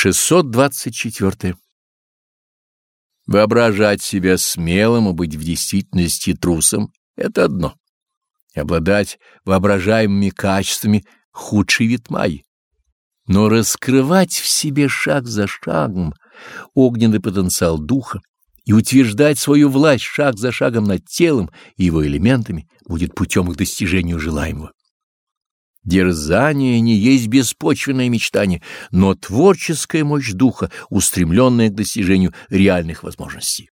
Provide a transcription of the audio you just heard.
624. Воображать себя смелым и быть в действительности трусом — это одно. Обладать воображаемыми качествами — худший вид майи. Но раскрывать в себе шаг за шагом огненный потенциал духа и утверждать свою власть шаг за шагом над телом и его элементами будет путем к достижению желаемого. Дерзание не есть беспочвенное мечтание, но творческая мощь духа, устремленная к достижению реальных возможностей.